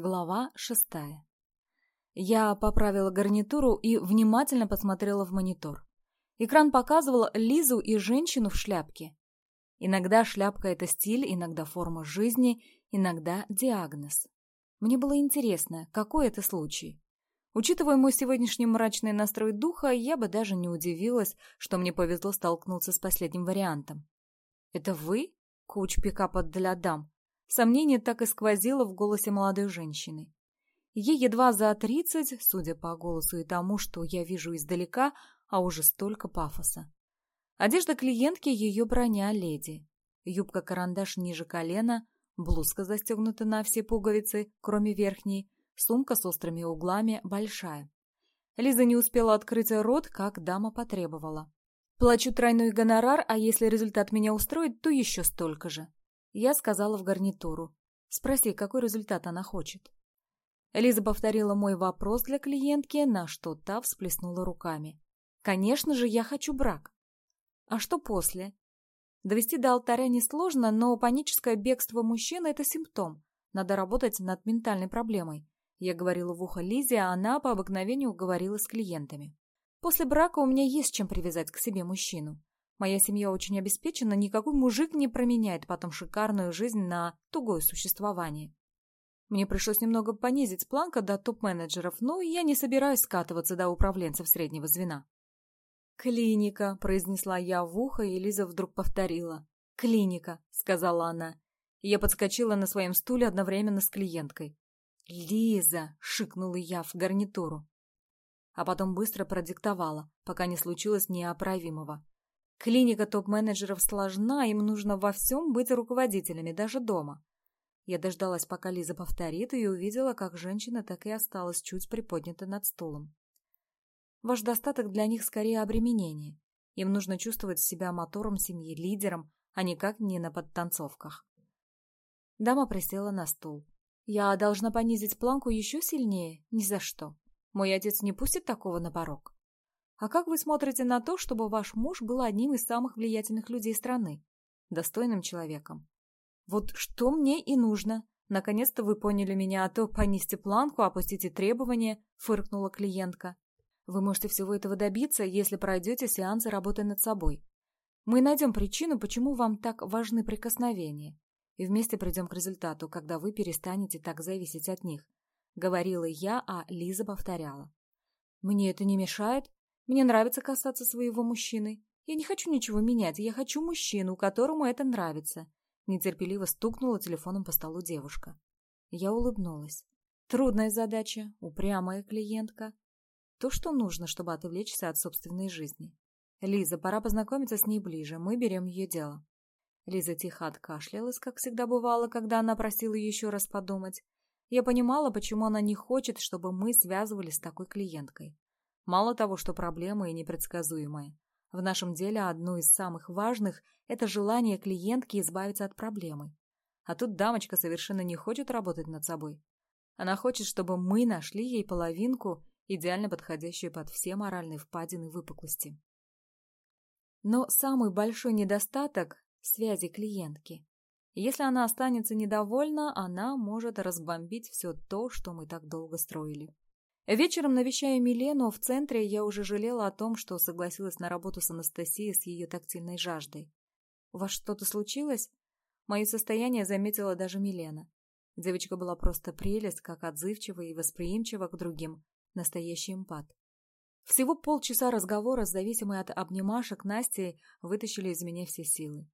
Глава шестая. Я поправила гарнитуру и внимательно посмотрела в монитор. Экран показывал Лизу и женщину в шляпке. Иногда шляпка — это стиль, иногда форма жизни, иногда диагноз. Мне было интересно, какой это случай. Учитывая мой сегодняшний мрачный настрой духа, я бы даже не удивилась, что мне повезло столкнуться с последним вариантом. «Это вы?» — куч пикапа для дам. Сомнение так и сквозило в голосе молодой женщины. Ей едва за тридцать, судя по голосу и тому, что я вижу издалека, а уже столько пафоса. Одежда клиентки — ее броня леди. Юбка-карандаш ниже колена, блузка застегнута на все пуговицы, кроме верхней, сумка с острыми углами большая. Лиза не успела открыть рот, как дама потребовала. «Плачу тройной гонорар, а если результат меня устроит, то еще столько же». Я сказала в гарнитуру. Спроси, какой результат она хочет. Лиза повторила мой вопрос для клиентки, на что та всплеснула руками. «Конечно же, я хочу брак». «А что после?» Довести до алтаря несложно, но паническое бегство мужчины – это симптом. Надо работать над ментальной проблемой. Я говорила в ухо Лизе, а она по обыкновению говорила с клиентами. После брака у меня есть чем привязать к себе мужчину. Моя семья очень обеспечена, никакой мужик не променяет потом шикарную жизнь на тугое существование. Мне пришлось немного понизить планка до топ-менеджеров, но я не собираюсь скатываться до управленцев среднего звена. «Клиника», — произнесла я в ухо, и Лиза вдруг повторила. «Клиника», — сказала она. Я подскочила на своем стуле одновременно с клиенткой. «Лиза!» — шикнула я в гарнитуру. А потом быстро продиктовала, пока не случилось неоправимого. Клиника топ-менеджеров сложна, им нужно во всем быть руководителями, даже дома. Я дождалась, пока Лиза повторит, и увидела, как женщина так и осталась чуть приподнята над стулом. Ваш достаток для них скорее обременение. Им нужно чувствовать себя мотором семьи, лидером, а никак не на подтанцовках. Дама присела на стул. «Я должна понизить планку еще сильнее? Ни за что. Мой отец не пустит такого на порог». А как вы смотрите на то, чтобы ваш муж был одним из самых влиятельных людей страны? Достойным человеком. Вот что мне и нужно. Наконец-то вы поняли меня, а то понизьте планку, опустите требования, фыркнула клиентка. Вы можете всего этого добиться, если пройдете сеансы работы над собой. Мы найдем причину, почему вам так важны прикосновения. И вместе придем к результату, когда вы перестанете так зависеть от них. Говорила я, а Лиза повторяла. Мне это не мешает? Мне нравится касаться своего мужчины. Я не хочу ничего менять, я хочу мужчину, которому это нравится. Нетерпеливо стукнула телефоном по столу девушка. Я улыбнулась. Трудная задача, упрямая клиентка. То, что нужно, чтобы отвлечься от собственной жизни. Лиза, пора познакомиться с ней ближе, мы берем ее дело. Лиза тихо откашлялась, как всегда бывало, когда она просила еще раз подумать. Я понимала, почему она не хочет, чтобы мы связывались с такой клиенткой. Мало того, что проблемы и непредсказуемые. В нашем деле одно из самых важных – это желание клиентки избавиться от проблемы. А тут дамочка совершенно не хочет работать над собой. Она хочет, чтобы мы нашли ей половинку, идеально подходящую под все моральные впадины и выпуклости. Но самый большой недостаток – связи клиентки. Если она останется недовольна, она может разбомбить все то, что мы так долго строили. Вечером, навещая Милену в центре, я уже жалела о том, что согласилась на работу с Анастасией с ее тактильной жаждой. «У вас что-то случилось?» Мое состояние заметила даже Милена. Девочка была просто прелесть, как отзывчива и восприимчива к другим. Настоящий импат. Всего полчаса разговора с зависимой от обнимашек Настей вытащили из меня все силы.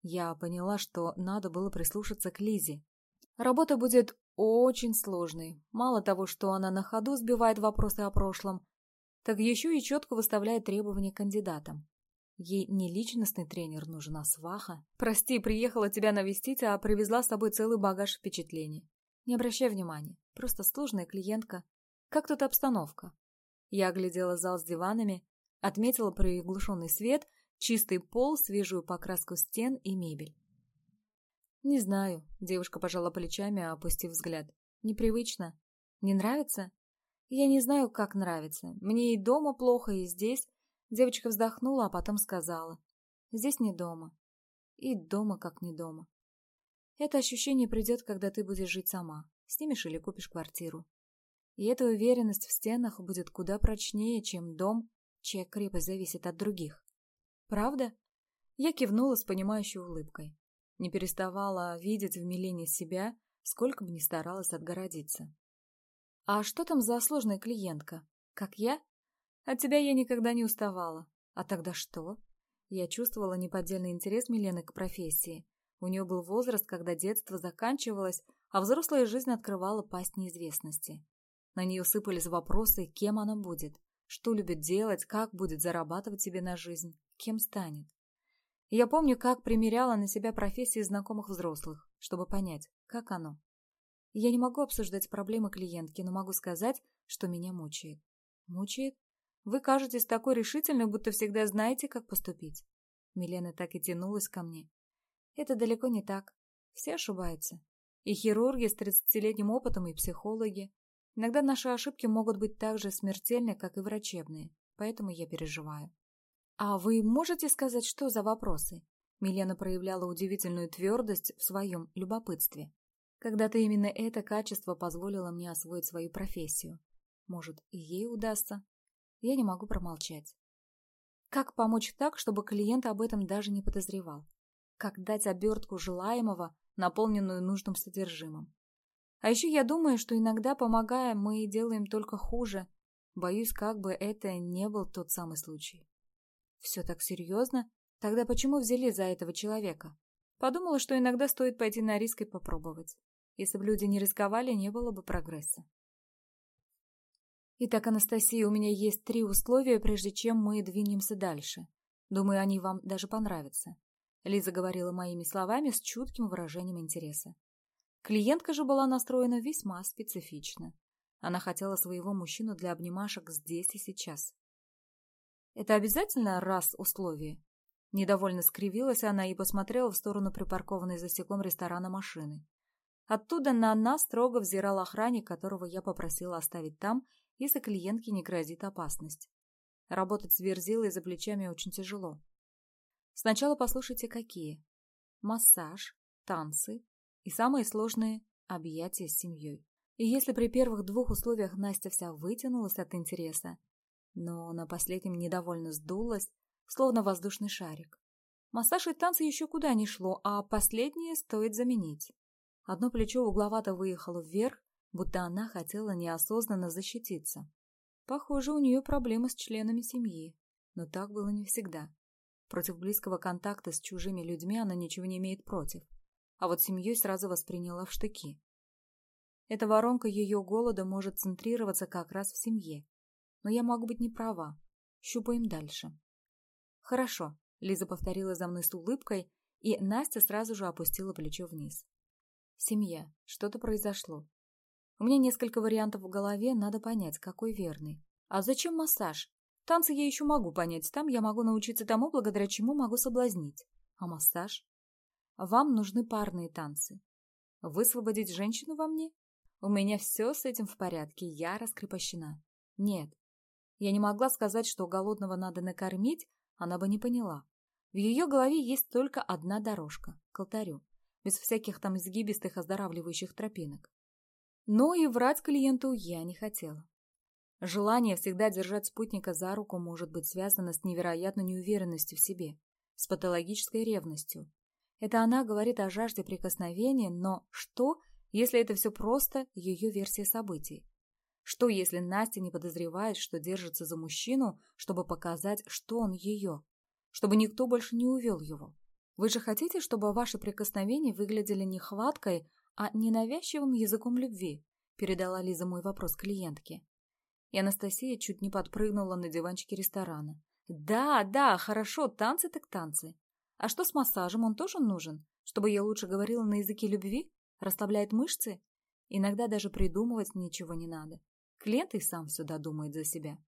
Я поняла, что надо было прислушаться к Лизе. Работа будет очень сложный. Мало того, что она на ходу сбивает вопросы о прошлом, так еще и четко выставляет требования кандидатам. Ей не личностный тренер нужен, а сваха. Прости, приехала тебя навестить, а привезла с собой целый багаж впечатлений. Не обращай внимания, просто сложная клиентка. Как тут обстановка? Я оглядела зал с диванами, отметила приглушенный свет, чистый пол, свежую покраску стен и мебель. «Не знаю», — девушка пожала плечами, опустив взгляд. «Непривычно. Не нравится?» «Я не знаю, как нравится. Мне и дома плохо, и здесь». Девочка вздохнула, а потом сказала. «Здесь не дома. И дома как не дома. Это ощущение придет, когда ты будешь жить сама. Снимешь или купишь квартиру. И эта уверенность в стенах будет куда прочнее, чем дом, чья крепость зависит от других. Правда?» Я кивнула с понимающей улыбкой не переставала видеть в Милене себя, сколько бы ни старалась отгородиться. «А что там за сложная клиентка? Как я? От тебя я никогда не уставала. А тогда что?» Я чувствовала неподдельный интерес Милены к профессии. У нее был возраст, когда детство заканчивалось, а взрослая жизнь открывала пасть неизвестности. На нее сыпались вопросы, кем она будет, что любит делать, как будет зарабатывать себе на жизнь, кем станет. Я помню, как примеряла на себя профессии знакомых взрослых, чтобы понять, как оно. Я не могу обсуждать проблемы клиентки, но могу сказать, что меня мучает. Мучает? Вы кажетесь такой решительной, будто всегда знаете, как поступить. Милена так и тянулась ко мне. Это далеко не так. Все ошибаются. И хирурги с 30-летним опытом, и психологи. Иногда наши ошибки могут быть так же смертельны, как и врачебные, поэтому я переживаю. «А вы можете сказать, что за вопросы?» Милена проявляла удивительную твердость в своем любопытстве. Когда-то именно это качество позволило мне освоить свою профессию. Может, и ей удастся? Я не могу промолчать. Как помочь так, чтобы клиент об этом даже не подозревал? Как дать обертку желаемого, наполненную нужным содержимым? А еще я думаю, что иногда, помогая, мы делаем только хуже. Боюсь, как бы это не был тот самый случай все так серьезно? Тогда почему взяли за этого человека? Подумала, что иногда стоит пойти на риск и попробовать. Если бы люди не рисковали, не было бы прогресса. Итак, Анастасия, у меня есть три условия, прежде чем мы двинемся дальше. Думаю, они вам даже понравятся. Лиза говорила моими словами с чутким выражением интереса. Клиентка же была настроена весьма специфично. Она хотела своего мужчину для обнимашек здесь и сейчас. Это обязательно раз условие? Недовольно скривилась она и посмотрела в сторону припаркованной за стеклом ресторана машины. Оттуда на нас строго взирал охранник, которого я попросила оставить там, если клиентке не грозит опасность. Работать с верзилой за плечами очень тяжело. Сначала послушайте, какие. Массаж, танцы и самые сложные – объятия с семьей. И если при первых двух условиях Настя вся вытянулась от интереса, но на последнем недовольно сдулась, словно воздушный шарик. Массаж и танцы еще куда ни шло, а последнее стоит заменить. Одно плечо угловато выехало вверх, будто она хотела неосознанно защититься. Похоже, у нее проблемы с членами семьи, но так было не всегда. Против близкого контакта с чужими людьми она ничего не имеет против, а вот семью сразу восприняла в штыки. Эта воронка ее голода может центрироваться как раз в семье, но я могу быть не права. Щупаем дальше. Хорошо. Лиза повторила за мной с улыбкой, и Настя сразу же опустила плечо вниз. Семья. Что-то произошло. У меня несколько вариантов в голове, надо понять, какой верный. А зачем массаж? Танцы я еще могу понять, там я могу научиться тому, благодаря чему могу соблазнить. А массаж? Вам нужны парные танцы. Высвободить женщину во мне? У меня все с этим в порядке, я раскрепощена. Нет, Я не могла сказать, что голодного надо накормить, она бы не поняла. В ее голове есть только одна дорожка, к алтарю, без всяких там изгибистых оздоравливающих тропинок. Но и врать клиенту я не хотела. Желание всегда держать спутника за руку может быть связано с невероятной неуверенностью в себе, с патологической ревностью, это она говорит о жажде прикосновения, но что, если это все просто ее версия событий? Что, если Настя не подозревает, что держится за мужчину, чтобы показать, что он ее? Чтобы никто больше не увел его? Вы же хотите, чтобы ваши прикосновения выглядели не хваткой, а ненавязчивым языком любви? Передала Лиза мой вопрос клиентке. И Анастасия чуть не подпрыгнула на диванчике ресторана. «Да, да, хорошо, танцы так танцы. А что с массажем, он тоже нужен? Чтобы я лучше говорила на языке любви? Расслабляет мышцы? Иногда даже придумывать ничего не надо и сам все додумает за себя.